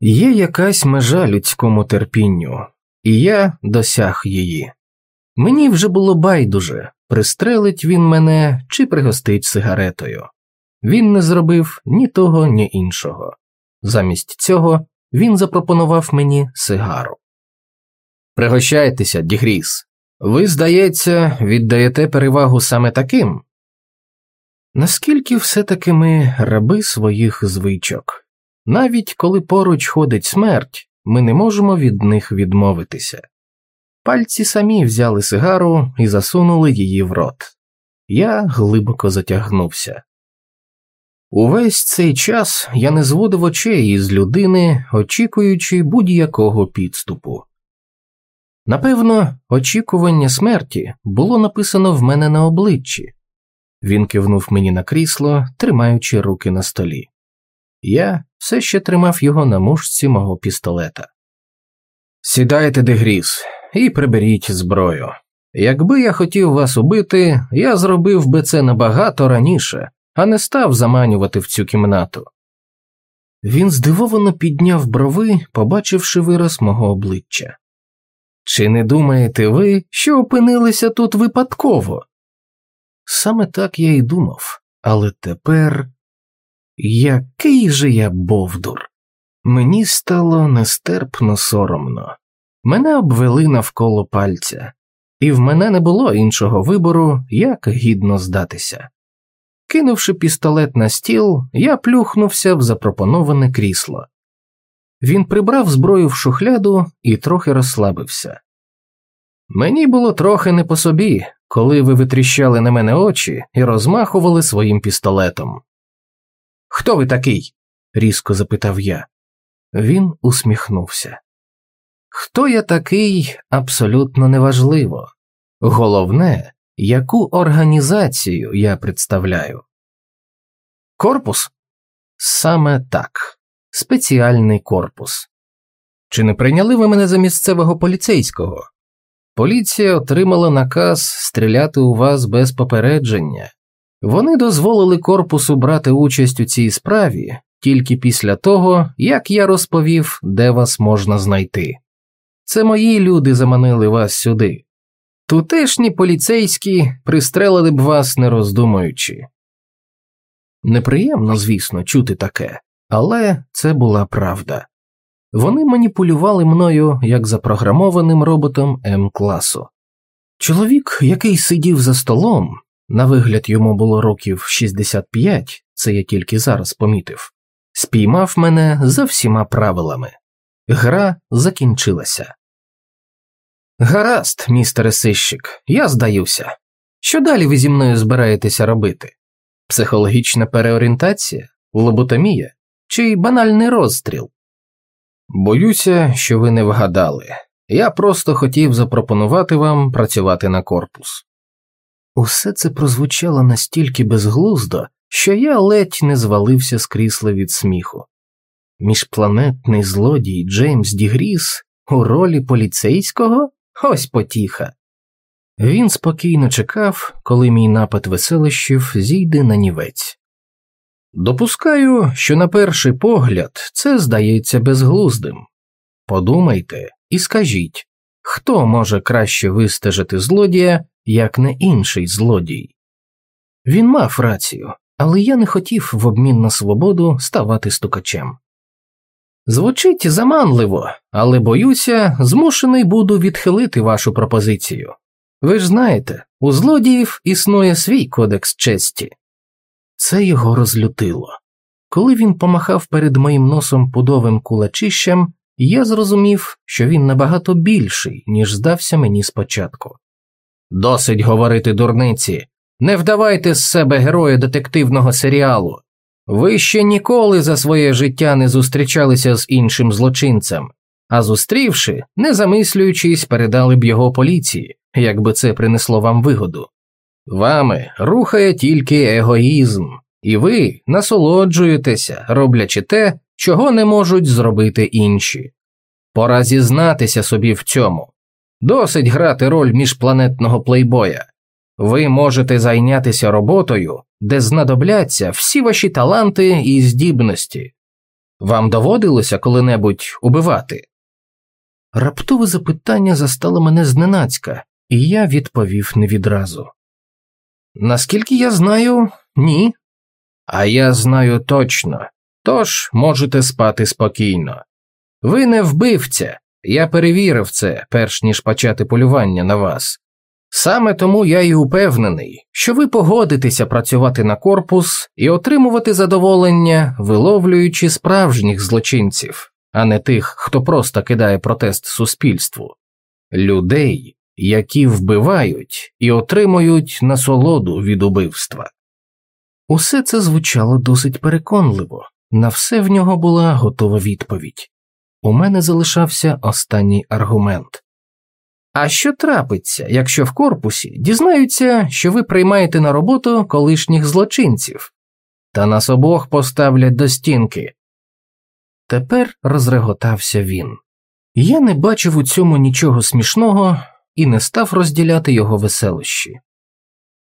Є якась межа людському терпінню, і я досяг її. Мені вже було байдуже, пристрелить він мене чи пригостить сигаретою. Він не зробив ні того, ні іншого. Замість цього він запропонував мені сигару. Пригощайтеся, Дігріс. Ви, здається, віддаєте перевагу саме таким. Наскільки все таки ми раби своїх звичок, навіть коли поруч ходить смерть, ми не можемо від них відмовитися. Пальці самі взяли сигару і засунули її в рот. Я глибоко затягнувся. Увесь цей час я не зводив очей із людини, очікуючи будь-якого підступу. Напевно, очікування смерті було написано в мене на обличчі. Він кивнув мені на крісло, тримаючи руки на столі. Я все ще тримав його на мушці мого пістолета. Сідайте, Дегріс, і приберіть зброю. Якби я хотів вас убити, я зробив би це набагато раніше, а не став заманювати в цю кімнату. Він здивовано підняв брови, побачивши вираз мого обличчя. Чи не думаєте ви, що опинилися тут випадково? Саме так я й думав, але тепер який же я бовдур. Мені стало нестерпно соромно. Мене обвели навколо пальця, і в мене не було іншого вибору, як гідно здатися. Кинувши пістолет на стіл, я плюхнувся в запропоноване крісло. Він прибрав зброю в шухляду і трохи розслабився. Мені було трохи не по собі, коли ви витріщали на мене очі і розмахували своїм пістолетом. Хто ви такий? різко запитав я. Він усміхнувся. Хто я такий абсолютно неважливо. Головне, яку організацію я представляю. Корпус? Саме так, спеціальний корпус. Чи не прийняли ви мене за місцевого поліцейського? Поліція отримала наказ стріляти у вас без попередження. Вони дозволили корпусу брати участь у цій справі тільки після того, як я розповів, де вас можна знайти. Це мої люди заманили вас сюди. Тутешні поліцейські пристрелили б вас, не роздумуючи. Неприємно, звісно, чути таке, але це була правда. Вони маніпулювали мною як запрограмованим роботом М класу. Чоловік, який сидів за столом, на вигляд йому було років 65, це я тільки зараз помітив, спіймав мене за всіма правилами. Гра закінчилася. Гаразд, містере сищик, я здаюся. Що далі ви зі мною збираєтеся робити? Психологічна переорієнтація, лоботомія чи банальний розстріл? Боюся, що ви не вгадали. Я просто хотів запропонувати вам працювати на корпус. Усе це прозвучало настільки безглуздо, що я ледь не звалився з крісла від сміху. Міжпланетний злодій Джеймс Дігріс у ролі поліцейського ось потіха. Він спокійно чекав, коли мій напад веселищів зійде на нівець. Допускаю, що на перший погляд це здається безглуздим. Подумайте і скажіть, хто може краще вистежити злодія, як не інший злодій? Він мав рацію, але я не хотів в обмін на свободу ставати стукачем. Звучить заманливо, але боюся, змушений буду відхилити вашу пропозицію. Ви ж знаєте, у злодіїв існує свій кодекс честі. Це його розлютило. Коли він помахав перед моїм носом пудовим кулачищем, я зрозумів, що він набагато більший, ніж здався мені спочатку. Досить говорити дурниці, не вдавайте з себе героя детективного серіалу. Ви ще ніколи за своє життя не зустрічалися з іншим злочинцем, а зустрівши, не замислюючись, передали б його поліції, якби це принесло вам вигоду. Вами рухає тільки егоїзм, і ви насолоджуєтеся, роблячи те, чого не можуть зробити інші. Пора зізнатися собі в цьому. Досить грати роль міжпланетного плейбоя. Ви можете зайнятися роботою, де знадобляться всі ваші таланти і здібності. Вам доводилося коли-небудь убивати? Раптове запитання застало мене зненацька, і я відповів не відразу. Наскільки я знаю, ні. А я знаю точно, тож можете спати спокійно. Ви не вбивця, я перевірив це, перш ніж почати полювання на вас. Саме тому я й упевнений, що ви погодитеся працювати на корпус і отримувати задоволення, виловлюючи справжніх злочинців, а не тих, хто просто кидає протест суспільству, людей, які вбивають і отримують насолоду від убивства. Усе це звучало досить переконливо, на все в нього була готова відповідь. У мене залишався останній аргумент. А що трапиться, якщо в корпусі дізнаються, що ви приймаєте на роботу колишніх злочинців, та нас обох поставлять до стінки? Тепер розреготався він. Я не бачив у цьому нічого смішного і не став розділяти його веселощі.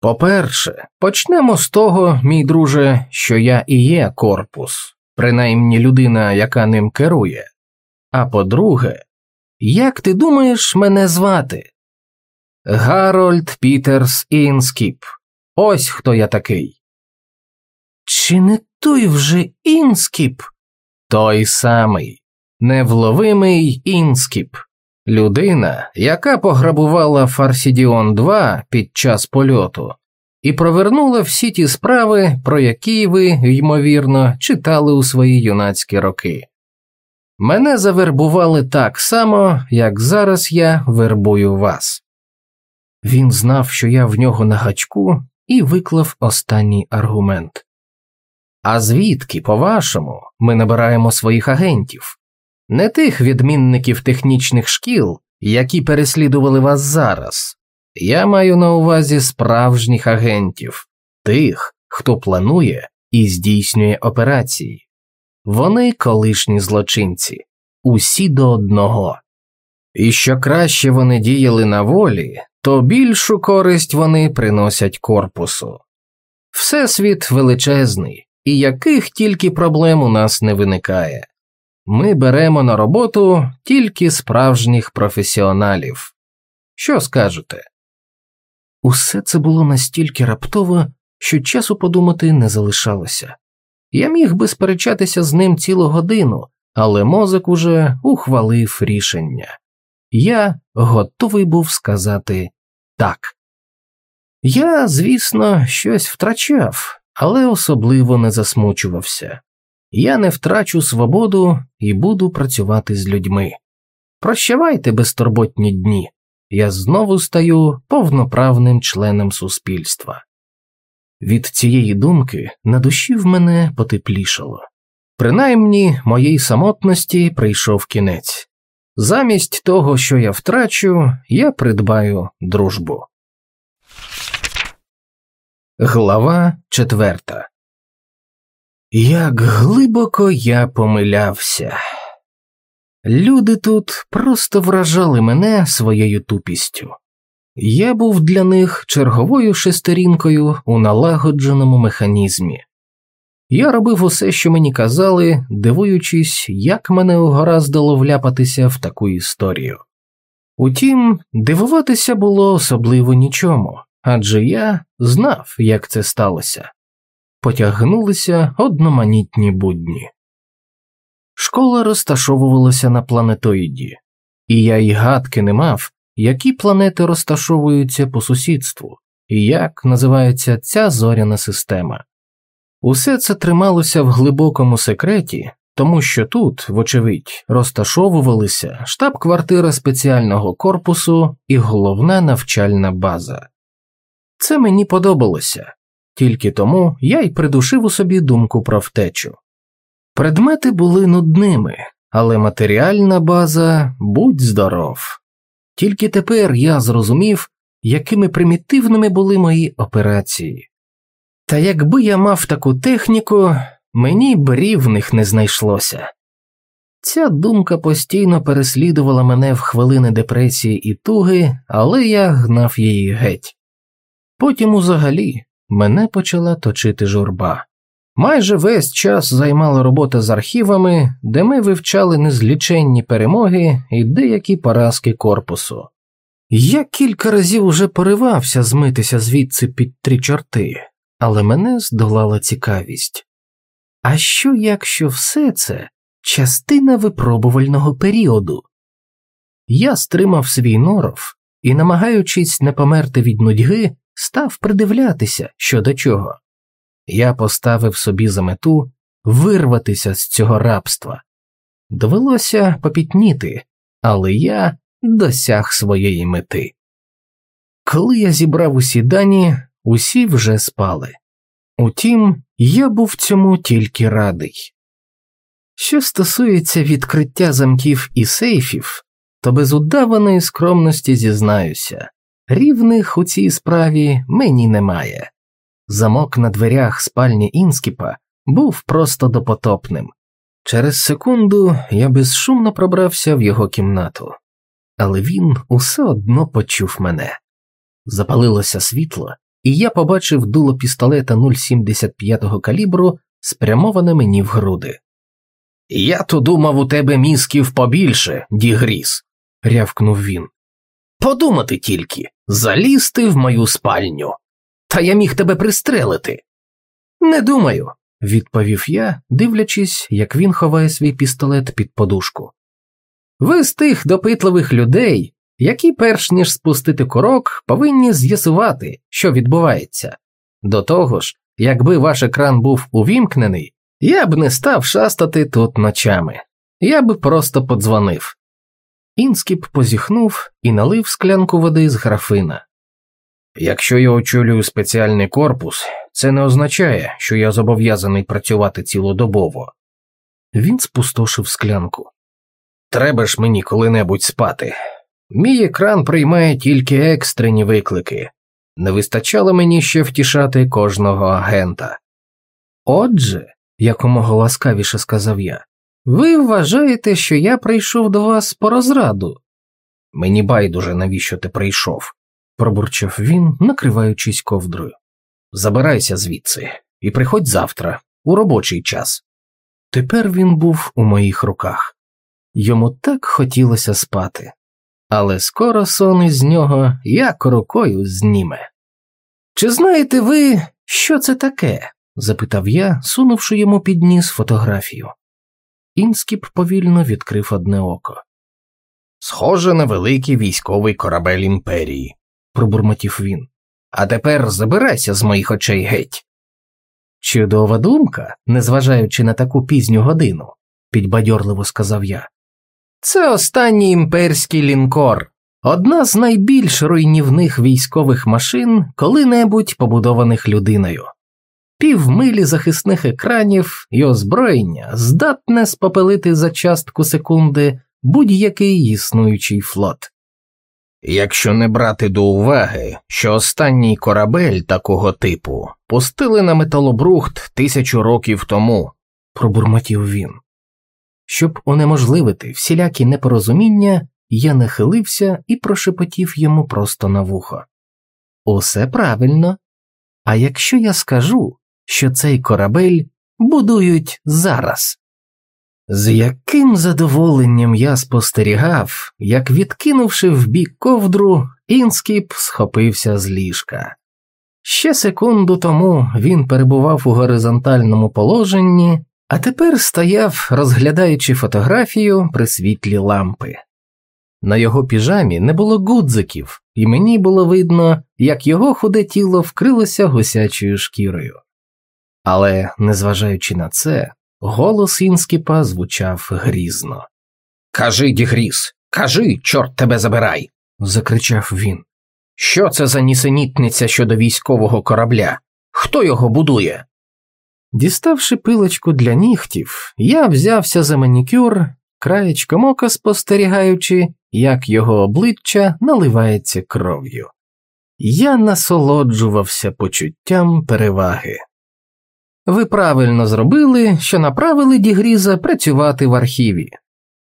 По-перше, почнемо з того, мій друже, що я і є корпус, принаймні людина, яка ним керує. А по-друге, як ти думаєш мене звати? Гарольд Пітерс Інскіп. Ось хто я такий. Чи не той вже Інскіп? Той самий, невловимий Інскіп, людина, яка пограбувала Фарсідіон 2 під час польоту і провернула всі ті справи, про які ви, ймовірно, читали у свої юнацькі роки. Мене завербували так само, як зараз я вербую вас. Він знав, що я в нього на гачку, і виклав останній аргумент. А звідки, по вашому, ми набираємо своїх агентів, не тих відмінників технічних шкіл, які переслідували вас зараз. Я маю на увазі справжніх агентів, тих, хто планує і здійснює операції. Вони колишні злочинці, усі до одного. І що краще вони діяли на волі, то більшу користь вони приносять корпусу. Всесвіт величезний, і яких тільки проблем у нас не виникає. Ми беремо на роботу тільки справжніх професіоналів. Що скажете? Усе це було настільки раптово, що часу подумати не залишалося. Я міг би сперечатися з ним цілу годину, але мозок уже ухвалив рішення. Я готовий був сказати так. Я, звісно, щось втрачав, але особливо не засмучувався. Я не втрачу свободу і буду працювати з людьми. Прощавайте безтурботні дні, я знову стаю повноправним членом суспільства. Від цієї думки на душі в мене потеплішало. Принаймні моїй самотності прийшов кінець. Замість того, що я втрачу, я придбаю дружбу. Глава четверта. Як глибоко я помилявся. Люди тут просто вражали мене своєю тупістю. Я був для них черговою шестерінкою у налагодженому механізмі. Я робив усе, що мені казали, дивуючись, як мене угораздило вляпатися в таку історію. Утім, дивуватися було особливо нічому, адже я знав, як це сталося. Потягнулися одноманітні будні. Школа розташовувалася на планетоїді, і я й гадки не мав, які планети розташовуються по сусідству, і як називається ця зоряна система. Усе це трималося в глибокому секреті, тому що тут, вочевидь, розташовувалися штаб-квартира спеціального корпусу і головна навчальна база. Це мені подобалося, тільки тому я й придушив у собі думку про втечу. Предмети були нудними, але матеріальна база будь здоров. Тільки тепер я зрозумів, якими примітивними були мої операції. Та якби я мав таку техніку, мені б рівних не знайшлося. Ця думка постійно переслідувала мене в хвилини депресії і туги, але я гнав її геть. Потім, узагалі, мене почала точити журба. Майже весь час займала робота з архівами, де ми вивчали незліченні перемоги і деякі поразки корпусу. Я кілька разів уже поривався змитися звідси під три чорти, але мене здолала цікавість. А що, якщо все це частина випробувального періоду? Я стримав свій норов і, намагаючись не померти від нудьги, став придивлятися що до чого. Я поставив собі за мету вирватися з цього рабства. Довелося попітніти, але я досяг своєї мети. Коли я зібрав усі дані, усі вже спали. Утім, я був цьому тільки радий. Що стосується відкриття замків і сейфів, то без удаваної скромності зізнаюся, рівних у цій справі мені немає. Замок на дверях спальні Інскіпа був просто допотопним. Через секунду я безшумно пробрався в його кімнату, але він усе одно почув мене. Запалилося світло, і я побачив дуло пістолета 0,75 калібру, спрямоване мені в груди. Я то думав у тебе мізків побільше, Дігріс, рявкнув він. Подумати тільки, залізти в мою спальню. Та я міг тебе пристрелити. Не думаю, відповів я, дивлячись, як він ховає свій пістолет під подушку. Ви з тих допитливих людей, які, перш ніж спустити корок, повинні з'ясувати, що відбувається. До того ж, якби ваш екран був увімкнений, я б не став шастати тут ночами, я б просто подзвонив. Інскіп позіхнув і налив склянку води з графина. Якщо я очолюю спеціальний корпус, це не означає, що я зобов'язаний працювати цілодобово. Він спустошив склянку. Треба ж мені коли-небудь спати. Мій екран приймає тільки екстрені виклики. Не вистачало мені ще втішати кожного агента. Отже, якомога ласкавіше сказав я, ви вважаєте, що я прийшов до вас по розраду? Мені байдуже, навіщо ти прийшов, пробурчав він, накриваючись ковдрою. Забирайся звідси і приходь завтра, у робочий час. Тепер він був у моїх руках. Йому так хотілося спати, але скоро сон із нього як рукою зніме. Чи знаєте ви, що це таке? запитав я, сунувши йому під ніс фотографію. Інскіп повільно відкрив одне око. Схоже на великий військовий корабель імперії, пробурмотів він. А тепер забирайся з моїх очей геть. Чудова думка, незважаючи на таку пізню годину, підбадьорливо сказав я. Це останній імперський лінкор, одна з найбільш руйнівних військових машин, коли-небудь побудованих людиною. Півмилі захисних екранів і озброєння здатне спопелити за частку секунди будь-який існуючий флот. Якщо не брати до уваги, що останній корабель такого типу пустили на металобрухт тисячу років тому, пробурмотів він. Щоб унеможливити всілякі непорозуміння, я нахилився і прошепотів йому просто на вухо. Усе правильно. А якщо я скажу, що цей корабель будують зараз? З яким задоволенням я спостерігав, як, відкинувши в бік ковдру, інскіп схопився з ліжка. Ще секунду тому він перебував у горизонтальному положенні, а тепер стояв, розглядаючи фотографію при світлі лампи. На його піжамі не було гудзиків, і мені було видно, як його худе тіло вкрилося гусячою шкірою. Але, незважаючи на це, голос Інскіпа звучав грізно. Кажи, Дігріс, кажи, чорт тебе забирай. закричав він. Що це за нісенітниця щодо військового корабля? Хто його будує? Діставши пилочку для нігтів, я взявся за манікюр, краєчком ока спостерігаючи, як його обличчя наливається кров'ю. Я насолоджувався почуттям переваги. Ви правильно зробили, що направили Дігріза працювати в архіві,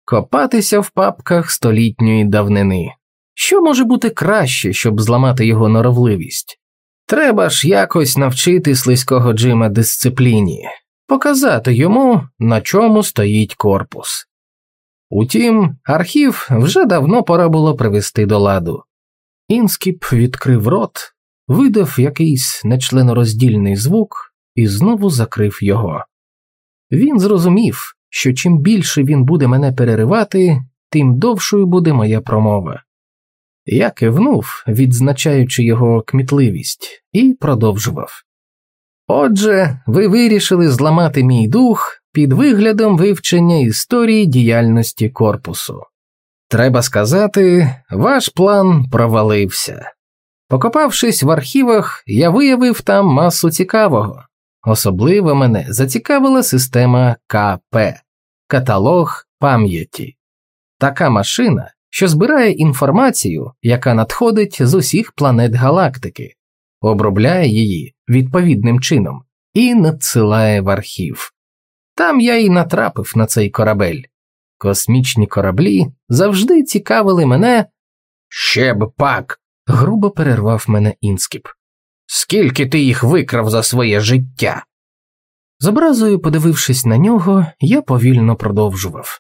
копатися в папках столітньої давнини. Що може бути краще, щоб зламати його норовливість? Треба ж якось навчити слизького Джима дисципліні, показати йому, на чому стоїть корпус. Утім, архів вже давно пора було привести до ладу. Інскіп відкрив рот, видав якийсь нечленороздільний звук і знову закрив його. Він зрозумів, що чим більше він буде мене переривати, тим довшою буде моя промова. Я кивнув, відзначаючи його кмітливість, і продовжував. Отже, ви вирішили зламати мій дух під виглядом вивчення історії діяльності корпусу. Треба сказати, ваш план провалився. Покопавшись в архівах, я виявив там масу цікавого. Особливо мене зацікавила система КП каталог пам'яті. Така машина, що збирає інформацію, яка надходить з усіх планет галактики, обробляє її відповідним чином і надсилає в архів. Там я і натрапив на цей корабель. Космічні кораблі завжди цікавили мене. Ще б пак. грубо перервав мене інскіп. Скільки ти їх викрав за своє життя? З образою, подивившись на нього, я повільно продовжував.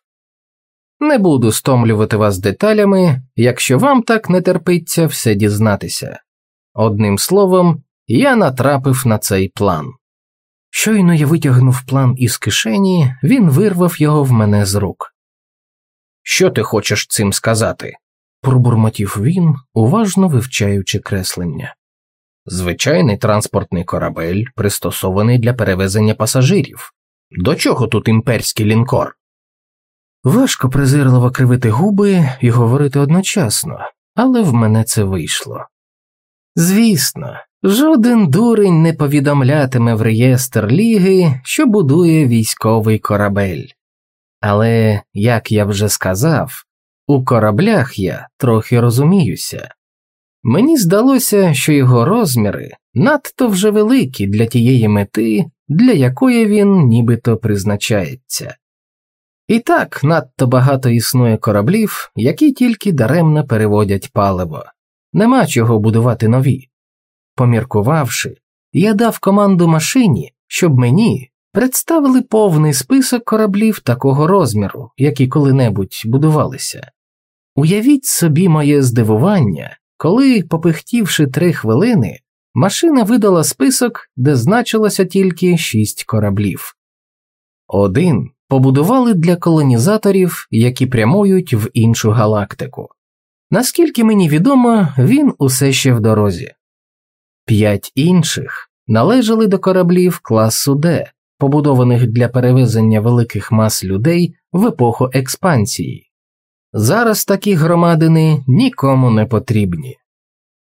Не буду стомлювати вас деталями, якщо вам так не терпиться все дізнатися. Одним словом, я натрапив на цей план. Щойно я витягнув план із кишені, він вирвав його в мене з рук. Що ти хочеш цим сказати? пробурмотів він, уважно вивчаючи креслення. Звичайний транспортний корабель, пристосований для перевезення пасажирів. До чого тут імперський лінкор? Важко презирливо кривити губи і говорити одночасно, але в мене це вийшло. Звісно, жоден дурень не повідомлятиме в реєстр ліги, що будує військовий корабель. Але, як я вже сказав, у кораблях я трохи розуміюся. Мені здалося, що його розміри надто вже великі для тієї мети, для якої він нібито призначається. І так надто багато існує кораблів, які тільки даремно переводять паливо, нема чого будувати нові. Поміркувавши, я дав команду машині, щоб мені представили повний список кораблів такого розміру, які коли-небудь будувалися. Уявіть собі моє здивування, коли, попихтівши три хвилини, машина видала список, де значилося тільки шість кораблів. Один побудували для колонізаторів, які прямують в іншу галактику. Наскільки мені відомо, він усе ще в дорозі. П'ять інших належали до кораблів класу Д, побудованих для перевезення великих мас людей в епоху експансії. Зараз такі громадини нікому не потрібні.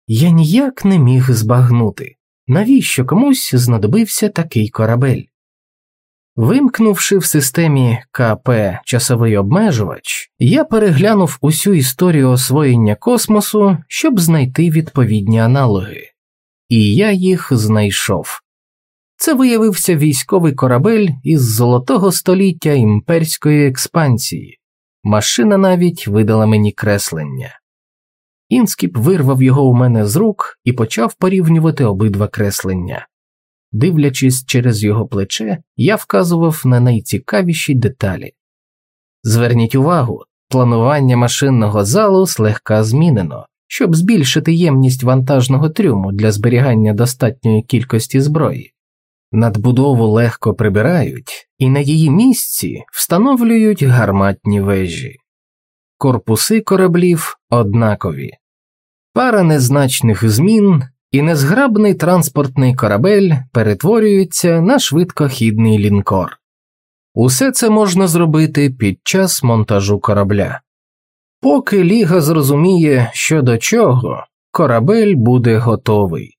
Я ніяк не міг збагнути, навіщо комусь знадобився такий корабель. Вимкнувши в системі КП часовий обмежувач, я переглянув усю історію освоєння космосу, щоб знайти відповідні аналоги, і я їх знайшов. Це виявився військовий корабель із золотого століття імперської експансії, машина навіть видала мені креслення. Інскіп вирвав його у мене з рук і почав порівнювати обидва креслення. Дивлячись через його плече, я вказував на найцікавіші деталі. Зверніть увагу, планування машинного залу слегка змінено, щоб збільшити ємність вантажного трюму для зберігання достатньої кількості зброї. Надбудову легко прибирають і на її місці встановлюють гарматні вежі. Корпуси кораблів однакові, пара незначних змін і незграбний транспортний корабель перетворюється на швидкохідний лінкор. Усе це можна зробити під час монтажу корабля. Поки Ліга зрозуміє, що до чого, корабель буде готовий.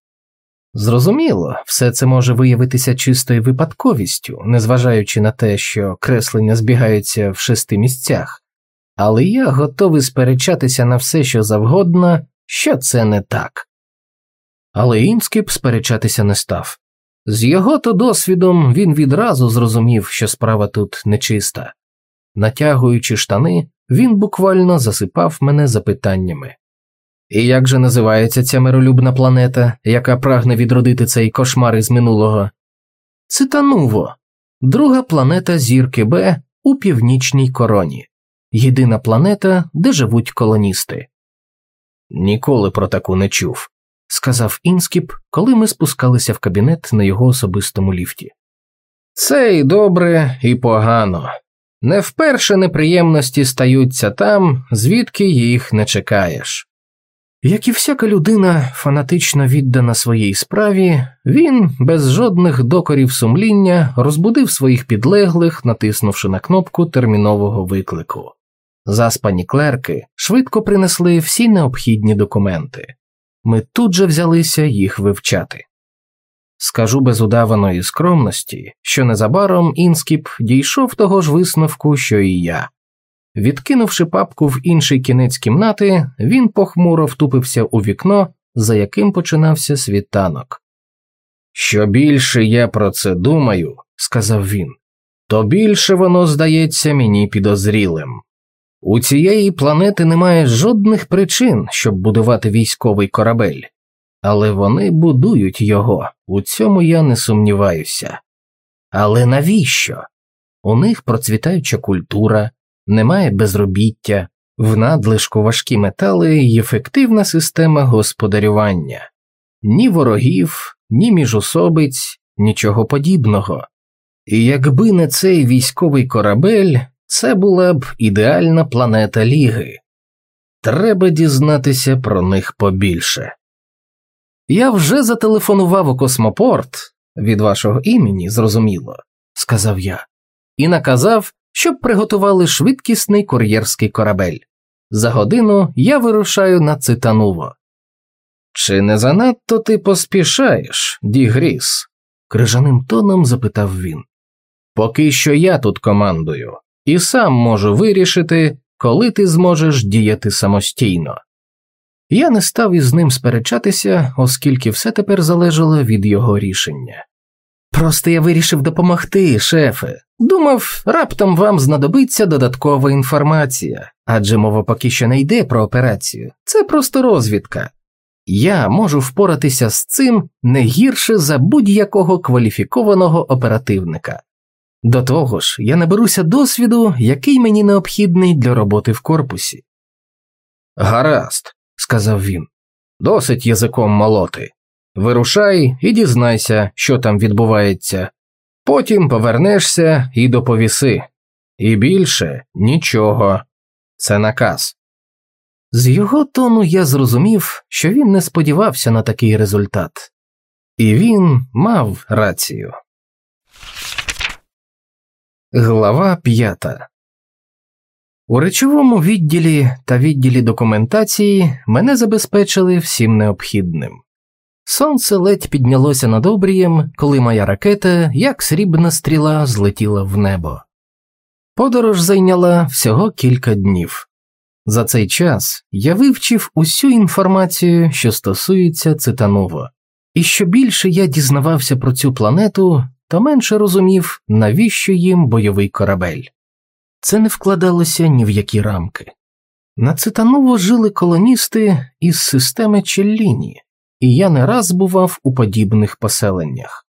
Зрозуміло, все це може виявитися чистою випадковістю, незважаючи на те, що креслення збігаються в шести місцях, але я готовий сперечатися на все, що завгодно, що це не так. Але Інскіп сперечатися не став. З його то досвідом він відразу зрозумів, що справа тут нечиста. Натягуючи штани, він буквально засипав мене запитаннями. І як же називається ця миролюбна планета, яка прагне відродити цей кошмар із минулого? Цитануво. друга планета зірки Б у північній короні, єдина планета, де живуть колоністи. Ніколи про таку не чув, сказав Інскіп, коли ми спускалися в кабінет на його особистому ліфті. Це і добре, і погано. Не вперше неприємності стаються там, звідки їх не чекаєш. Як і всяка людина, фанатично віддана своїй справі, він без жодних докорів сумління розбудив своїх підлеглих, натиснувши на кнопку термінового виклику. Заспані клерки швидко принесли всі необхідні документи. Ми тут же взялися їх вивчати. Скажу без удаваної скромності, що незабаром Інскіп дійшов того ж висновку, що і я. Відкинувши папку в інший кінець кімнати, він похмуро втупився у вікно, за яким починався світанок. Що більше я про це думаю, сказав він, то більше воно здається мені підозрілим. У цієї планети немає жодних причин, щоб будувати військовий корабель, але вони будують його, у цьому я не сумніваюся. Але навіщо? У них процвітаюча культура, немає безробіття, в надлишку важкі метали і ефективна система господарювання, ні ворогів, ні міжособиць, нічого подібного. І якби не цей військовий корабель, це була б ідеальна планета Ліги. Треба дізнатися про них побільше. Я вже зателефонував у космопорт від вашого імені, зрозуміло, сказав я, і наказав, щоб приготували швидкісний кур'єрський корабель. За годину я вирушаю на Цитануво. Чи не занадто ти поспішаєш, Дігріс? крижаним тоном запитав він. Поки що я тут командую, і сам можу вирішити, коли ти зможеш діяти самостійно. Я не став із ним сперечатися, оскільки все тепер залежало від його рішення. Просто я вирішив допомогти, шефе. Думав, раптом вам знадобиться додаткова інформація, адже мова поки що не йде про операцію, це просто розвідка. Я можу впоратися з цим не гірше за будь-якого кваліфікованого оперативника. До того ж, я наберуся досвіду, який мені необхідний для роботи в корпусі. Гаразд, сказав він, досить язиком молоти. Вирушай і дізнайся, що там відбувається. Потім повернешся і доповіси. І більше нічого. Це наказ. З його тону я зрозумів, що він не сподівався на такий результат, і він мав рацію. Глава п'ята у речовому відділі та відділі документації мене забезпечили всім необхідним. Сонце ледь піднялося над обрієм, коли моя ракета, як срібна стріла, злетіла в небо. Подорож зайняла всього кілька днів. За цей час я вивчив усю інформацію, що стосується Цитанова, і що більше я дізнавався про цю планету, то менше розумів, навіщо їм бойовий корабель. Це не вкладалося ні в які рамки. На Цитаново жили колоністи із системи Челліні, і я не раз бував у подібних поселеннях.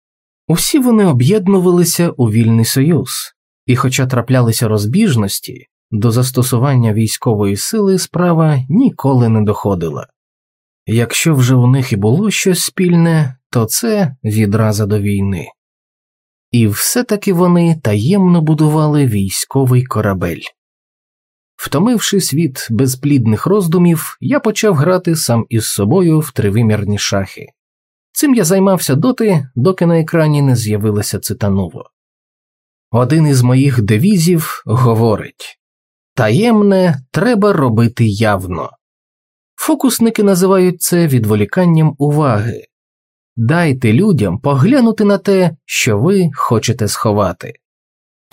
Усі вони об'єднувалися у вільний союз, і, хоча траплялися розбіжності, до застосування військової сили справа ніколи не доходила. Якщо вже у них і було щось спільне, то це відразу до війни. І все таки вони таємно будували військовий корабель. Втомившись від безплідних роздумів, я почав грати сам із собою в тривимірні шахи. Цим я займався доти, доки на екрані не з'явилося цитаново. Один із моїх девізів говорить таємне треба робити явно. Фокусники називають це відволіканням уваги дайте людям поглянути на те, що ви хочете сховати.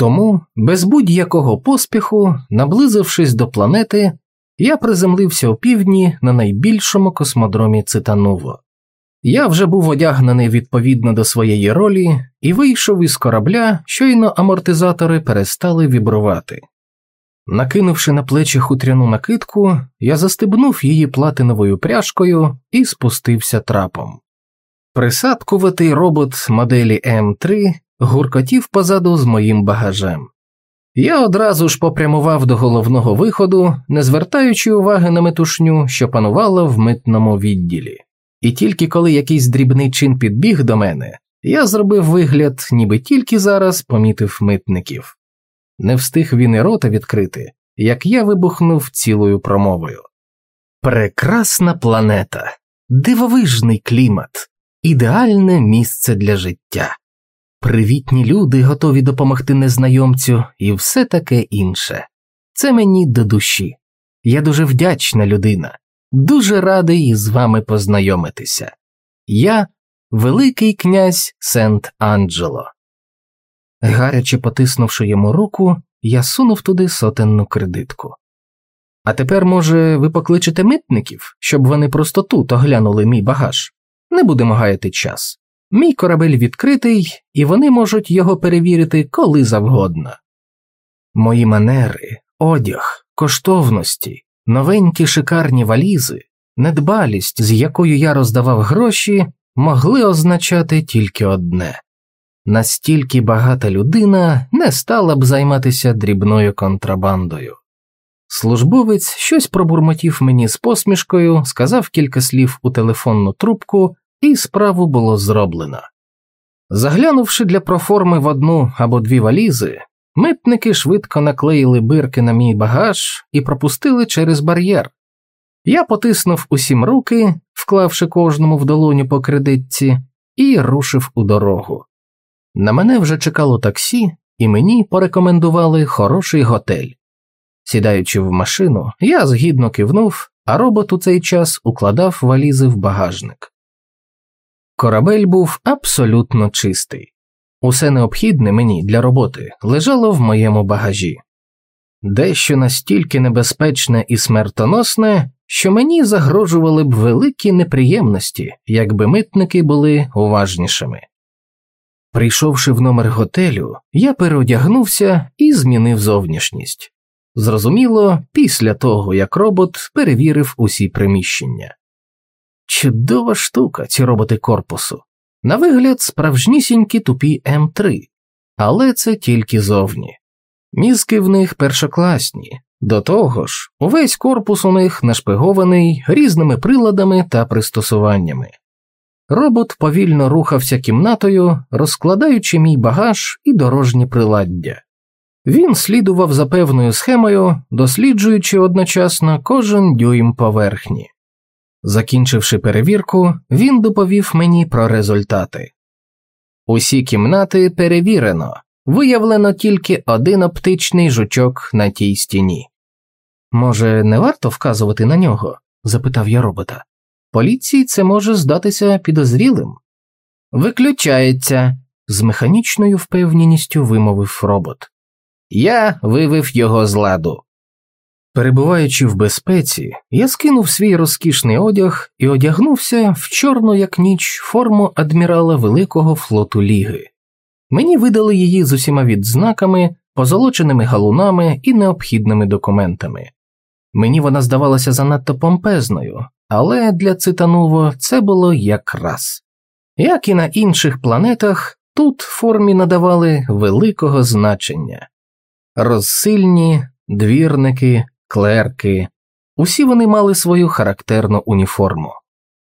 Тому, без будь-якого поспіху, наблизившись до планети, я приземлився у півдні на найбільшому космодромі Цитаново. Я вже був одягнений відповідно до своєї ролі і вийшов із корабля, щойно амортизатори перестали вібрувати. Накинувши на плечі хутряну накидку, я застебнув її платиновою пряжкою і спустився трапом. Присадкуватий робот моделі М3 гуркотів позаду з моїм багажем. Я одразу ж попрямував до головного виходу, не звертаючи уваги на метушню, що панувала в митному відділі. І тільки коли якийсь дрібний чин підбіг до мене, я зробив вигляд, ніби тільки зараз помітив митників. Не встиг він і рота відкрити, як я вибухнув цілою промовою. Прекрасна планета, дивовижний клімат, ідеальне місце для життя. Привітні люди готові допомогти незнайомцю і все таке інше. Це мені до душі. Я дуже вдячна людина, дуже радий із вами познайомитися. Я Великий князь Сент Анджело. Гаряче потиснувши йому руку, я сунув туди сотенну кредитку. А тепер, може, ви покличете митників, щоб вони просто тут оглянули мій багаж. Не будемо гаяти час. Мій корабель відкритий, і вони можуть його перевірити коли завгодно. Мої манери, одяг, коштовності, новенькі шикарні валізи, недбалість, з якою я роздавав гроші, могли означати тільки одне настільки багата людина не стала б займатися дрібною контрабандою. Службовець щось пробурмотів мені з посмішкою, сказав кілька слів у телефонну трубку, і справу було зроблено. Заглянувши для проформи в одну або дві валізи, митники швидко наклеїли бирки на мій багаж і пропустили через бар'єр. Я потиснув усім руки, вклавши кожному в долоню по кредитці, і рушив у дорогу. На мене вже чекало таксі, і мені порекомендували хороший готель. Сідаючи в машину, я згідно кивнув, а робот у цей час укладав валізи в багажник. Корабель був абсолютно чистий. Усе необхідне мені для роботи лежало в моєму багажі. Дещо настільки небезпечне і смертоносне, що мені загрожували б великі неприємності, якби митники були уважнішими. Прийшовши в номер готелю, я переодягнувся і змінив зовнішність. Зрозуміло, після того як робот перевірив усі приміщення. Чудова штука, ці роботи корпусу. На вигляд, справжнісінькі тупі М3, але це тільки зовні. Мізки в них першокласні, до того ж, увесь корпус у них нашпигований різними приладами та пристосуваннями. Робот повільно рухався кімнатою, розкладаючи мій багаж і дорожні приладдя. Він слідував за певною схемою, досліджуючи одночасно кожен дюйм поверхні. Закінчивши перевірку, він доповів мені про результати. Усі кімнати перевірено, виявлено тільки один оптичний жучок на тій стіні. Може, не варто вказувати на нього? запитав я робота. Поліції це може здатися підозрілим. Виключається, з механічною впевненістю вимовив робот. Я вивив його з ладу. Перебуваючи в безпеці, я скинув свій розкішний одяг і одягнувся в чорну як ніч форму адмірала Великого флоту Ліги. Мені видали її з усіма відзнаками, позолоченими галунами і необхідними документами. Мені вона здавалася занадто помпезною, але для Цитануво це було якраз. Як і на інших планетах, тут формі надавали великого значення розсильні, двірники, клерки, усі вони мали свою характерну уніформу.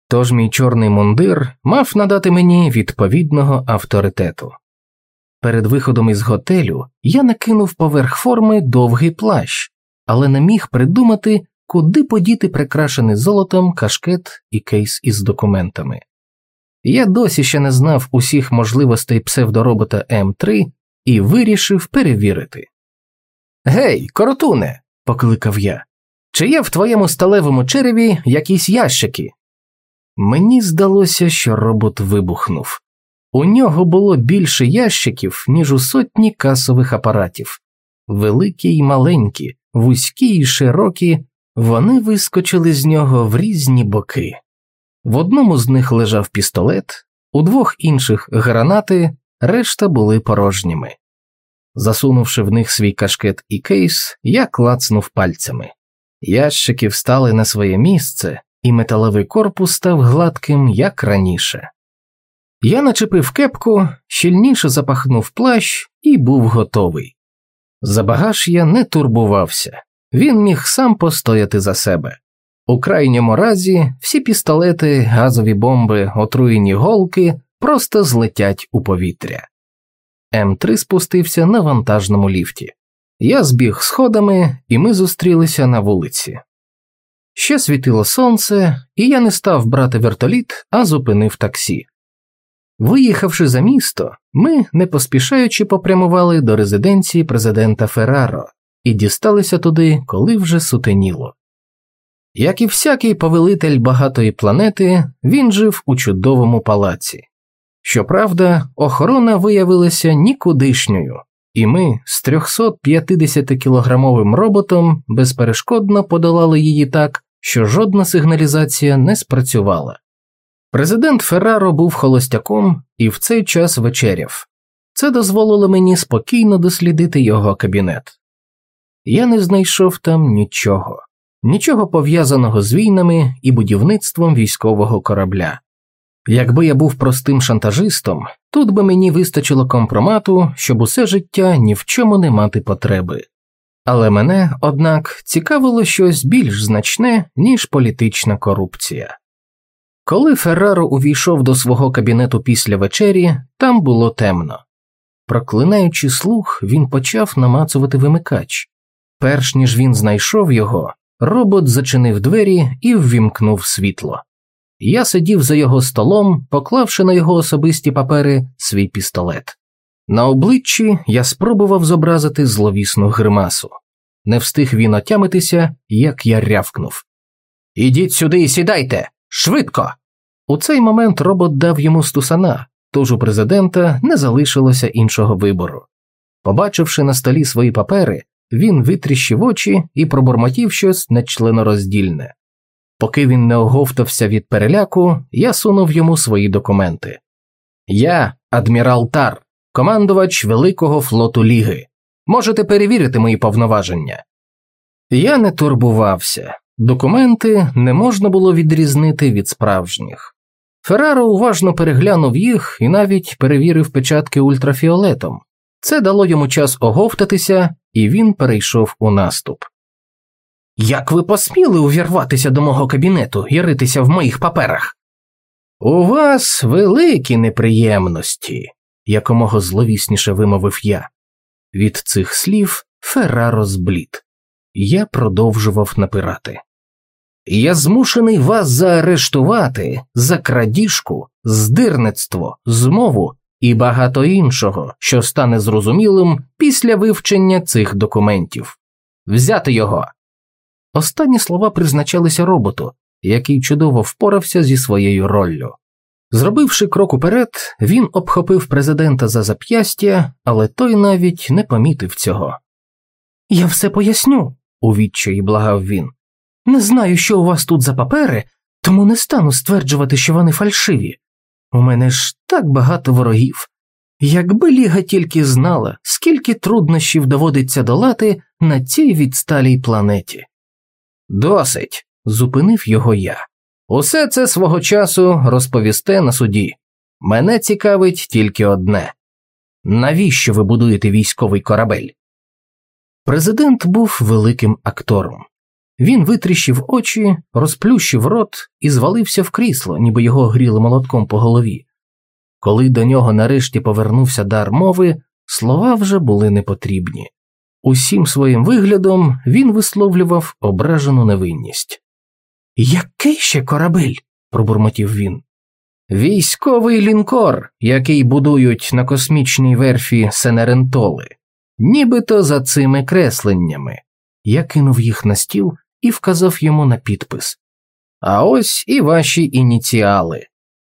Тож мій чорний мундир мав надати мені відповідного авторитету. Перед виходом із готелю я накинув поверх форми довгий плащ, але не міг придумати, куди подіти прикрашений золотом кашкет і кейс із документами. Я досі ще не знав усіх можливостей псевдоробота М3 і вирішив перевірити. Гей, коротуне, покликав я, чи є в твоєму сталевому череві якісь ящики? Мені здалося, що робот вибухнув. У нього було більше ящиків, ніж у сотні касових апаратів, великі й маленькі, вузькі й широкі, вони вискочили з нього в різні боки. В одному з них лежав пістолет, у двох інших гранати, решта були порожніми. Засунувши в них свій кашкет і кейс, я клацнув пальцями. Ящики встали на своє місце, і металевий корпус став гладким, як раніше. Я начепив кепку, щільніше запахнув плащ і був готовий. За багаж я не турбувався, він міг сам постояти за себе. У крайньому разі всі пістолети, газові бомби, отруєні голки просто злетять у повітря. М3 спустився на вантажному ліфті. Я збіг сходами, і ми зустрілися на вулиці. Ще світило сонце, і я не став брати вертоліт, а зупинив таксі. Виїхавши за місто, ми, не поспішаючи, попрямували до резиденції президента Ферраро і дісталися туди, коли вже сутеніло. Як і всякий повелитель багатої планети, він жив у чудовому палаці. Щоправда, охорона виявилася нікудишньою, і ми з 350 кілограмовим роботом безперешкодно подолали її так, що жодна сигналізація не спрацювала. Президент Ферраро був холостяком і в цей час вечеряв. Це дозволило мені спокійно дослідити його кабінет. Я не знайшов там нічого, нічого пов'язаного з війнами і будівництвом військового корабля. Якби я був простим шантажистом, тут би мені вистачило компромату, щоб усе життя ні в чому не мати потреби. Але мене, однак, цікавило щось більш значне, ніж політична корупція. Коли Ферраро увійшов до свого кабінету після вечері, там було темно. Проклинаючи слух, він почав намацувати вимикач. Перш ніж він знайшов його, робот зачинив двері і ввімкнув світло. Я сидів за його столом, поклавши на його особисті папери свій пістолет. На обличчі я спробував зобразити зловісну гримасу. Не встиг він отямитися, як я рявкнув. Ідіть сюди і сідайте, швидко. У цей момент робот дав йому стусана, тож у президента не залишилося іншого вибору. Побачивши на столі свої папери, він витріщив очі і пробурмотів щось нечленороздільне. Поки він не оговтався від переляку, я сунув йому свої документи. Я, адмірал Тар, командувач Великого флоту Ліги. Можете перевірити мої повноваження. Я не турбувався, документи не можна було відрізнити від справжніх. Ферраро уважно переглянув їх і навіть перевірив печатки ультрафіолетом. Це дало йому час оговтатися, і він перейшов у наступ. Як ви посміли увірватися до мого кабінету і ритися в моїх паперах? У вас великі неприємності, якомога зловісніше вимовив я. Від цих слів Ферраро зблід. Я продовжував напирати. Я змушений вас заарештувати за крадіжку, здирництво, змову і багато іншого, що стане зрозумілим після вивчення цих документів. Взяти його. Останні слова призначалися роботу, який чудово впорався зі своєю роллю. Зробивши крок уперед, він обхопив президента за зап'ястя, але той навіть не помітив цього. Я все поясню, у відчаї благав він. Не знаю, що у вас тут за папери, тому не стану стверджувати, що вони фальшиві. У мене ж так багато ворогів. Якби Ліга тільки знала, скільки труднощів доводиться долати на цій відсталій планеті. Досить, зупинив його я. Усе це свого часу розповісте на суді. Мене цікавить тільки одне навіщо ви будуєте військовий корабель? Президент був великим актором. Він витріщив очі, розплющив рот і звалився в крісло, ніби його гріли молотком по голові. Коли до нього нарешті повернувся дар мови, слова вже були непотрібні. Усім своїм виглядом він висловлював ображену невинність. Який ще корабель? пробурмотів він. Військовий лінкор, який будують на космічній верфі Сенерентоли, нібито за цими кресленнями. Я кинув їх на стіл і вказав йому на підпис. А ось і ваші ініціали.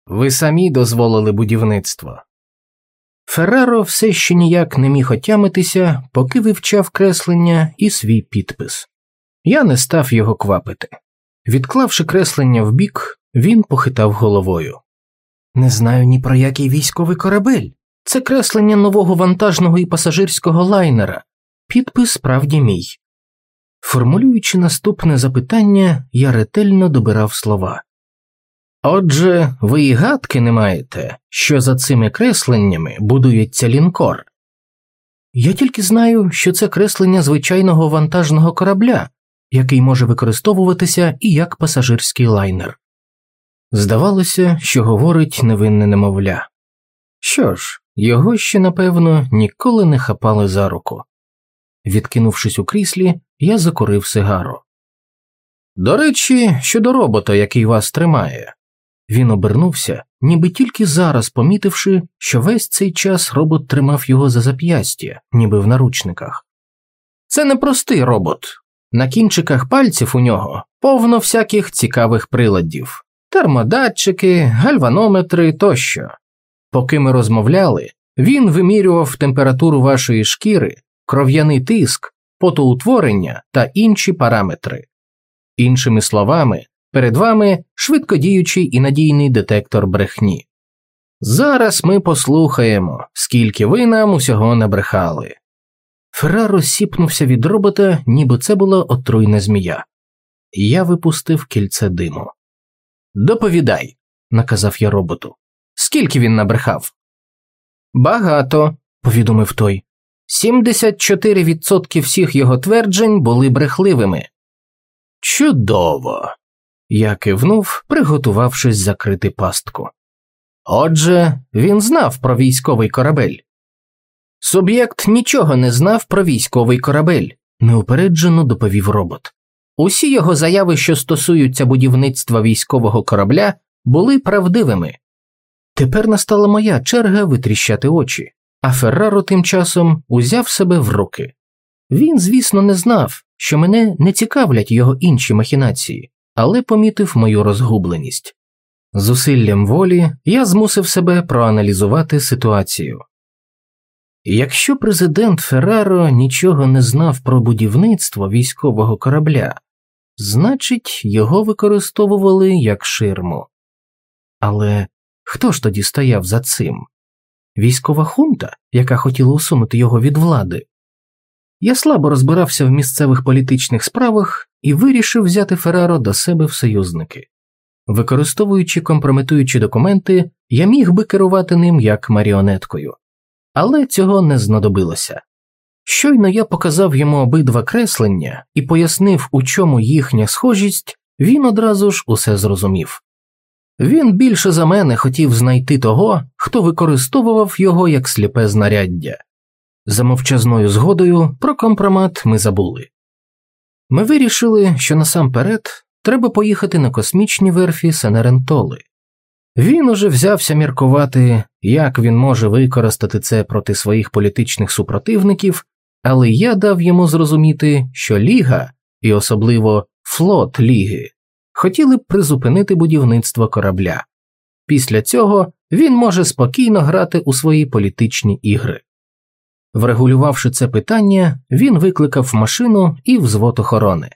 Ви самі дозволили будівництво. Ферраро все ще ніяк не міг отямитися, поки вивчав креслення і свій підпис. Я не став його квапити. Відклавши креслення вбік, він похитав головою. Не знаю ні про який військовий корабель. Це креслення нового вантажного і пасажирського лайнера. Підпис справді мій. Формулюючи наступне запитання, я ретельно добирав слова. Отже, ви і гадки не маєте, що за цими кресленнями будується лінкор. Я тільки знаю, що це креслення звичайного вантажного корабля, який може використовуватися і як пасажирський лайнер. Здавалося, що говорить невинне немовля. Що ж, його ще, напевно, ніколи не хапали за руку. Відкинувшись у кріслі, я закурив сигару. До речі, щодо робота, який вас тримає. Він обернувся, ніби тільки зараз помітивши, що весь цей час робот тримав його за зап'ястя, ніби в наручниках. Це не простий робот. На кінчиках пальців у нього повно всяких цікавих приладів термодатчики, гальванометри тощо. Поки ми розмовляли, він вимірював температуру вашої шкіри, кров'яний тиск, потоутворення та інші параметри. Іншими словами, перед вами швидкодіючий і надійний детектор брехні. Зараз ми послухаємо, скільки ви нам усього набрехали. Ферраро сіпнувся від робота, ніби це була отруйна змія. Я випустив кільце диму. Доповідай, наказав я роботу. Скільки він набрехав? Багато, повідомив той. 74% всіх його тверджень були брехливими. Чудово. Я кивнув, приготувавшись закрити пастку. Отже, він знав про військовий корабель. Суб'єкт нічого не знав про військовий корабель, неупереджено доповів робот. Усі його заяви, що стосуються будівництва військового корабля, були правдивими. Тепер настала моя черга витріщати очі, а Ферраро тим часом узяв себе в руки. Він, звісно, не знав, що мене не цікавлять його інші махінації, але помітив мою розгубленість. Зусиллям волі я змусив себе проаналізувати ситуацію. Якщо президент Ферраро нічого не знав про будівництво військового корабля, значить, його використовували як ширму. Але хто ж тоді стояв за цим? Військова хунта, яка хотіла усунути його від влади? Я слабо розбирався в місцевих політичних справах і вирішив взяти Ферраро до себе в союзники. Використовуючи компрометуючі документи, я міг би керувати ним як маріонеткою, але цього не знадобилося. Щойно я показав йому обидва креслення і пояснив, у чому їхня схожість, він одразу ж усе зрозумів. Він більше за мене хотів знайти того, хто використовував його як сліпе знаряддя. За мовчазною згодою про компромат ми забули. Ми вирішили, що насамперед треба поїхати на космічні верфі Сенерентоли. Він уже взявся міркувати, як він може використати це проти своїх політичних супротивників, але я дав йому зрозуміти, що Ліга, і особливо флот Ліги, хотіли б призупинити будівництво корабля. Після цього він може спокійно грати у свої політичні ігри. Врегулювавши це питання, він викликав машину і взвод охорони.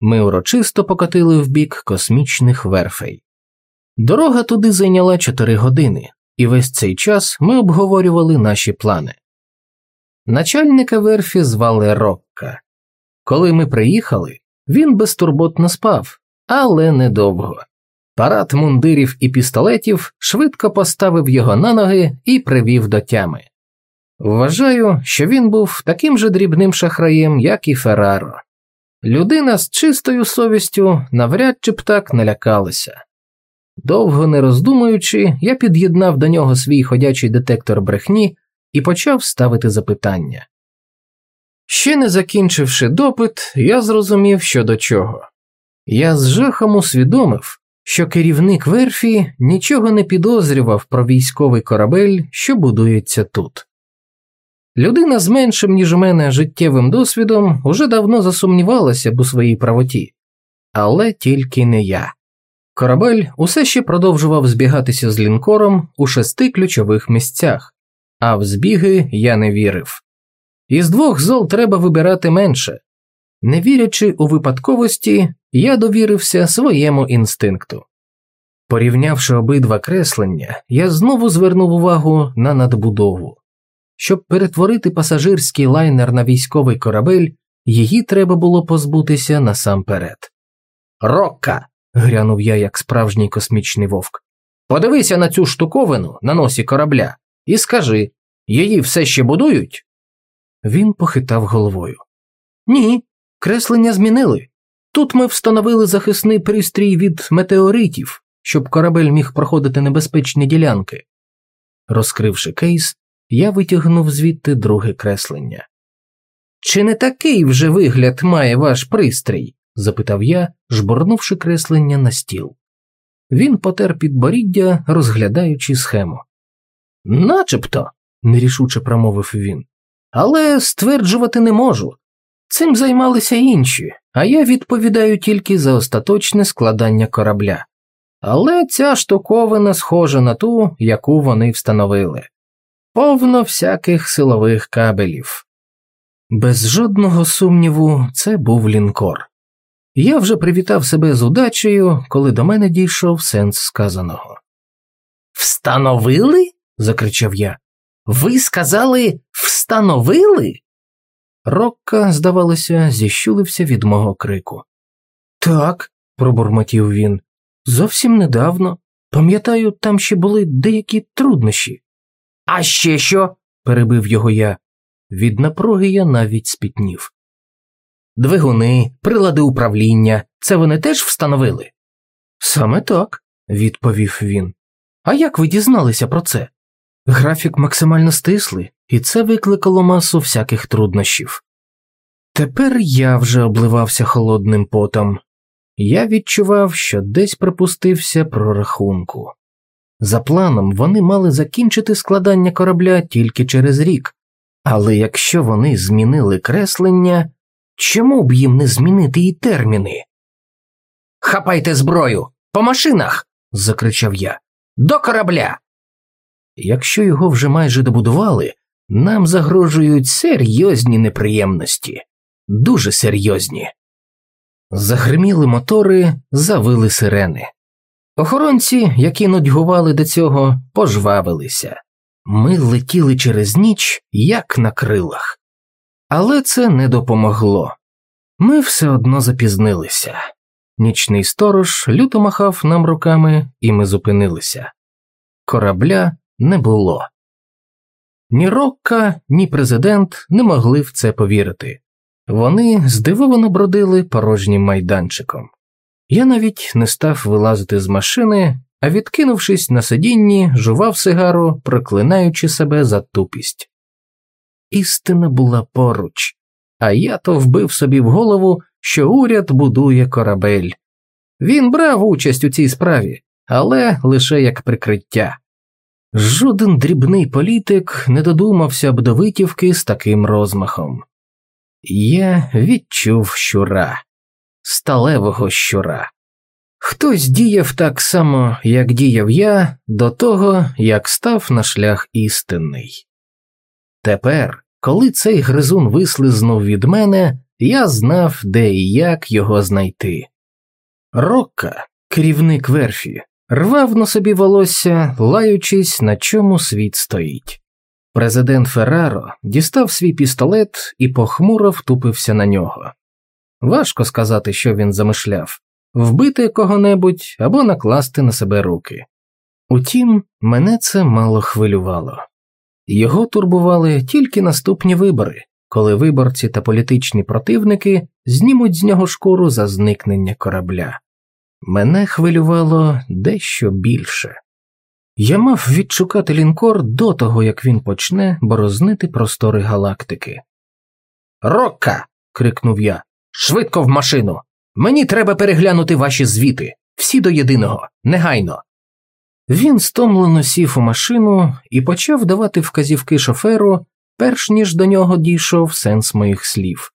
Ми урочисто покотили в бік космічних верфей. Дорога туди зайняла 4 години, і весь цей час ми обговорювали наші плани. Начальника верфі звали Рокка. Коли ми приїхали, він безтурботно спав, але недовго. Парад мундирів і пістолетів швидко поставив його на ноги і привів до тями. Вважаю, що він був таким же дрібним шахраєм, як і Ферраро. Людина з чистою совістю навряд чи б так налякалася. Довго не роздумуючи, я під'єднав до нього свій ходячий детектор брехні і почав ставити запитання. Ще не закінчивши допит, я зрозумів, що до чого. Я з жахом усвідомив, що керівник верфі нічого не підозрював про військовий корабель, що будується тут. Людина з меншим, ніж у мене, життєвим досвідом уже давно засумнівалася б у своїй правоті, але тільки не я. Корабель усе ще продовжував збігатися з лінкором у шести ключових місцях, а в збіги я не вірив. Із двох зол треба вибирати менше. Не вірячи у випадковості, я довірився своєму інстинкту. Порівнявши обидва креслення, я знову звернув увагу на надбудову. Щоб перетворити пасажирський лайнер на військовий корабель, її треба було позбутися насамперед. Рокка, грянув я, як справжній космічний вовк. Подивися на цю штуковину на носі корабля і скажи її все ще будують? Він похитав головою. Ні, креслення змінили. Тут ми встановили захисний пристрій від метеоритів, щоб корабель міг проходити небезпечні ділянки. Розкривши кейс, я витягнув звідти друге креслення. Чи не такий вже вигляд має ваш пристрій? запитав я, жбурнувши креслення на стіл. Він потер підборіддя, розглядаючи схему. Начебто, нерішуче промовив він, але стверджувати не можу. Цим займалися інші, а я відповідаю тільки за остаточне складання корабля. Але ця штуковина схожа на ту, яку вони встановили повно всяких силових кабелів. Без жодного сумніву, це був лінкор. Я вже привітав себе з удачею, коли до мене дійшов сенс сказаного. Встановили? закричав я. Ви сказали, встановили? Рокка, здавалося, зіщулився від мого крику. Так, пробурмотів він, зовсім недавно. Пам'ятаю, там ще були деякі труднощі. А ще що? перебив його я. Від напруги я навіть спітнів. Двигуни, прилади управління, це вони теж встановили? Саме так, відповів він. А як ви дізналися про це? Графік максимально стислий, і це викликало масу всяких труднощів. Тепер я вже обливався холодним потом. Я відчував, що десь припустився прорахунку. За планом, вони мали закінчити складання корабля тільки через рік, але якщо вони змінили креслення, чому б їм не змінити і терміни? Хапайте зброю по машинах. закричав я. До корабля. Якщо його вже майже добудували, нам загрожують серйозні неприємності, дуже серйозні. Загриміли мотори, завили сирени. Охоронці, які нудьгували до цього, пожвавилися. Ми летіли через ніч, як на крилах. Але це не допомогло. Ми все одно запізнилися. Нічний сторож люто махав нам руками, і ми зупинилися. Корабля не було. Ні Рокка, ні президент не могли в це повірити. Вони здивовано бродили порожнім майданчиком. Я навіть не став вилазити з машини, а відкинувшись на сидінні, жував сигару, проклинаючи себе за тупість. Істина була поруч, а я то вбив собі в голову, що уряд будує корабель. Він брав участь у цій справі, але лише як прикриття. Жоден дрібний політик не додумався б до витівки з таким розмахом. Я відчув щура, сталевого щура. Хтось діяв так само, як діяв я, до того, як став на шлях істинний. Тепер, коли цей гризун вислизнув від мене, я знав, де і як його знайти. Рокка, керівник верфі, рвав на собі волосся, лаючись, на чому світ стоїть. Президент Ферраро дістав свій пістолет і похмуро втупився на нього. Важко сказати, що він замишляв вбити кого-небудь або накласти на себе руки. Утім, мене це мало хвилювало. Його турбували тільки наступні вибори, коли виборці та політичні противники знімуть з нього шкуру за зникнення корабля. Мене хвилювало дещо більше. Я мав відшукати лінкор до того, як він почне борознити простори галактики. Рокка. крикнув я. Швидко в машину. Мені треба переглянути ваші звіти, всі до єдиного, негайно. Він стомлено сів у машину і почав давати вказівки шоферу, перш ніж до нього дійшов сенс моїх слів.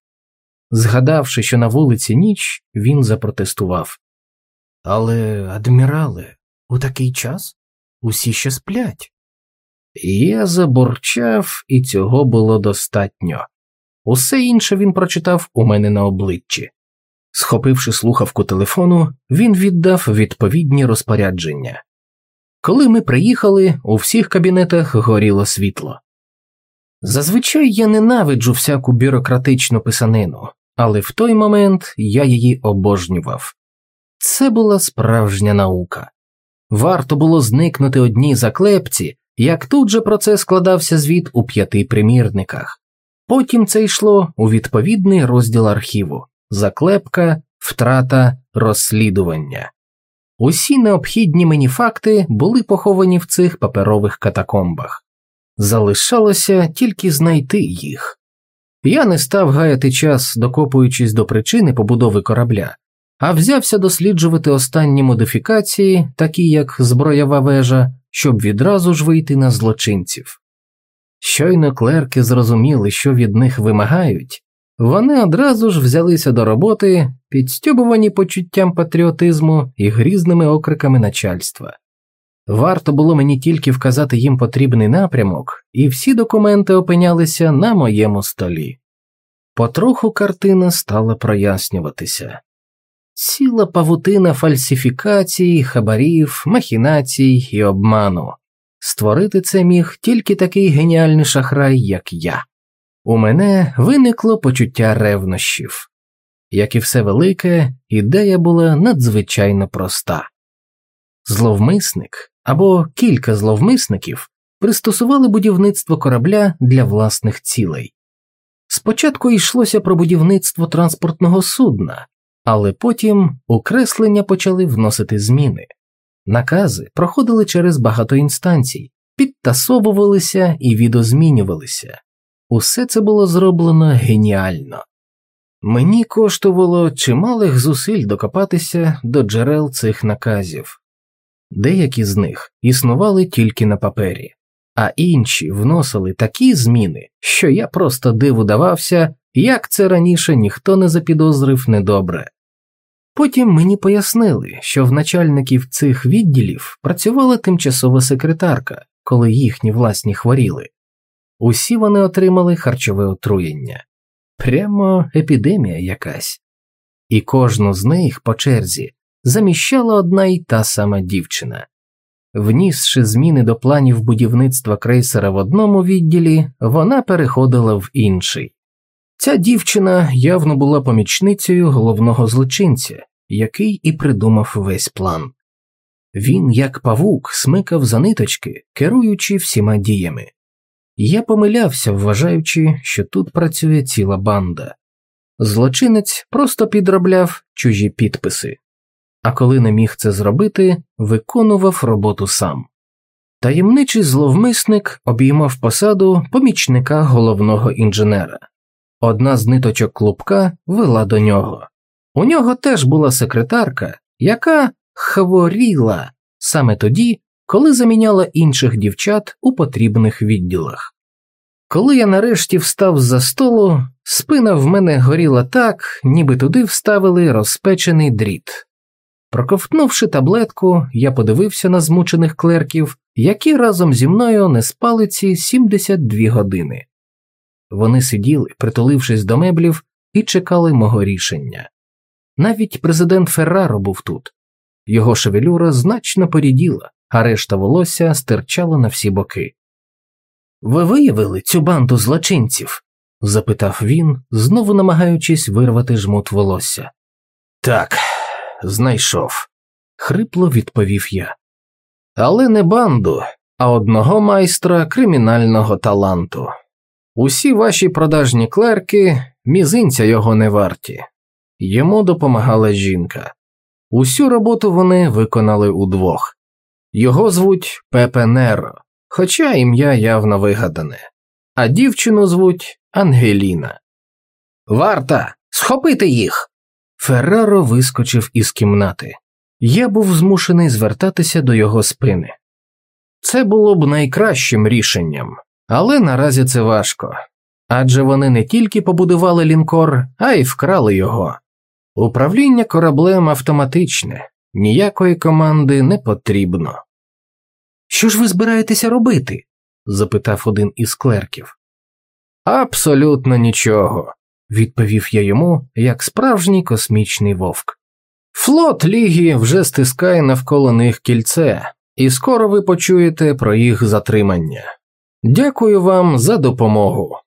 Згадавши, що на вулиці ніч, він запротестував. Але, адмірале, у такий час усі ще сплять. Я заборчав, і цього було достатньо. Усе інше він прочитав у мене на обличчі. Схопивши слухавку телефону, він віддав відповідні розпорядження. Коли ми приїхали, у всіх кабінетах горіло світло. Зазвичай я ненавиджу всяку бюрократичну писанину, але в той момент я її обожнював. Це була справжня наука. Варто було зникнути одній заклепці, як тут же про це складався звіт у п'яти примірниках. Потім це йшло у відповідний розділ архіву заклепка, втрата, розслідування. Усі необхідні мені факти були поховані в цих паперових катакомбах. Залишалося тільки знайти їх. Я не став гаяти час, докопуючись до причини побудови корабля, а взявся досліджувати останні модифікації, такі як зброєва вежа, щоб відразу ж вийти на злочинців. Щойно клерки зрозуміли, що від них вимагають, вони одразу ж взялися до роботи, підстюбувані почуттям патріотизму і грізними окриками начальства. Варто було мені тільки вказати їм потрібний напрямок, і всі документи опинялися на моєму столі. Потроху картина стала прояснюватися. Ціла павутина фальсифікацій, хабарів, махінацій і обману. Створити це міг тільки такий геніальний шахрай, як я. У мене виникло почуття ревнощів. Як і все велике, ідея була надзвичайно проста. Зловмисник або кілька зловмисників пристосували будівництво корабля для власних цілей. Спочатку йшлося про будівництво транспортного судна, але потім у креслення почали вносити зміни. Накази проходили через багато інстанцій, підтасовувалися і відозмінювалися. Усе це було зроблено геніально. Мені коштувало чималих зусиль докопатися до джерел цих наказів. Деякі з них існували тільки на папері, а інші вносили такі зміни, що я просто диву давався, як це раніше ніхто не запідозрив недобре. Потім мені пояснили, що в начальників цих відділів працювала тимчасова секретарка, коли їхні власні хворіли. Усі вони отримали харчове отруєння, прямо епідемія якась, і кожну з них по черзі заміщала одна й та сама дівчина. Внісши зміни до планів будівництва крейсера в одному відділі, вона переходила в інший. Ця дівчина явно була помічницею головного злочинця, який і придумав весь план. Він, як павук, смикав за ниточки, керуючи всіма діями. Я помилявся, вважаючи, що тут працює ціла банда. Злочинець просто підробляв чужі підписи, а коли не міг це зробити, виконував роботу сам. Таємничий зловмисник обіймав посаду помічника головного інженера. Одна з ниточок клубка вела до нього. У нього теж була секретарка, яка хворіла саме тоді, коли заміняла інших дівчат у потрібних відділах. Коли я нарешті встав за столу, спина в мене горіла так, ніби туди вставили розпечений дріт. Проковтнувши таблетку, я подивився на змучених клерків, які разом зі мною не спали ці 72 години. Вони сиділи, притулившись до меблів, і чекали мого рішення. Навіть президент Ферраро був тут. Його шевелюра значно поріділа, а решта волосся стирчала на всі боки. Ви виявили цю банду злочинців? запитав він, знову намагаючись вирвати жмут волосся. Так, знайшов, хрипло відповів я. Але не банду, а одного майстра кримінального таланту. Усі ваші продажні клерки мізинця його не варті. Йому допомагала жінка. Усю роботу вони виконали удвох. Його звуть Пепе Неро, хоча ім'я явно вигадане, а дівчину звуть Ангеліна. Варта, схопити їх. Ферраро вискочив із кімнати. Я був змушений звертатися до його спини. Це було б найкращим рішенням, але наразі це важко адже вони не тільки побудували лінкор, а й вкрали його. Управління кораблем автоматичне, ніякої команди не потрібно. Що ж ви збираєтеся робити? запитав один із клерків. Абсолютно нічого, відповів я йому, як справжній космічний вовк. Флот Ліги вже стискає навколо них кільце, і скоро ви почуєте про їх затримання. Дякую вам за допомогу.